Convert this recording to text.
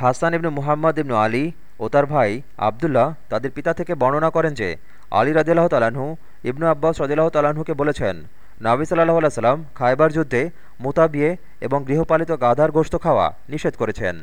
হাসান ইবনু মুহাম্মদ ইবনু আলী ও তার ভাই আবদুল্লাহ তাদের পিতা থেকে বর্ণনা করেন যে, আলী রাজিল্লাহ তালাহু ইবনু আব্বাস রদিল্লাহ তালাহুকে বলেছেন, নাবি সাল্লাহ আল্লাহ সাল্লাম খায়বার যুদ্ধে মোতাবিয়ে এবং গৃহপালিত গাধার গোশত খাওয়া নিষেধ করেছেন।